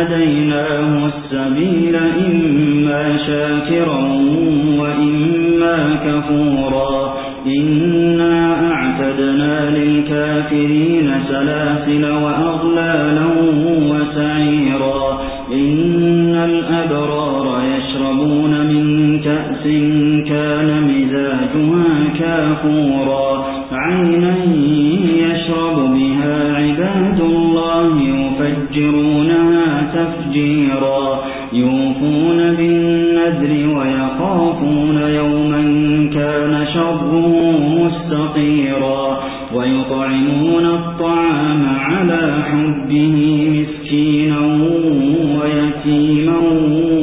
هديناه السبيل إما شاكرا وإما كفورا. إنا أعتدنا للكافرين سلاسل وأغلالا وسعيرا. إن الأبرار يشربون من كأس كان مزاجها كافورا. عينا يشرب تفجيرا. يوفون بالنذر ويخافون يوما كان شره مستطيرا ويطعمون الطعام على حبه مسكينا ويتيما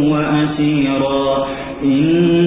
وأسيرا. إنما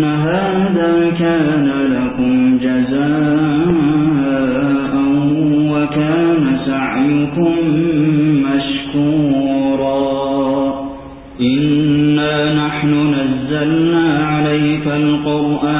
إن هذا كان لكم جزاء وكان سعيكم مشكورا إنا نحن نزلنا عليك القرآن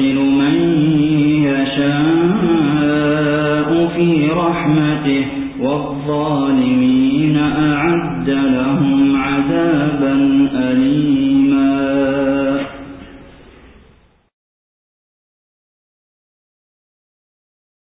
يدخل من يشاء في رحمته والظالمين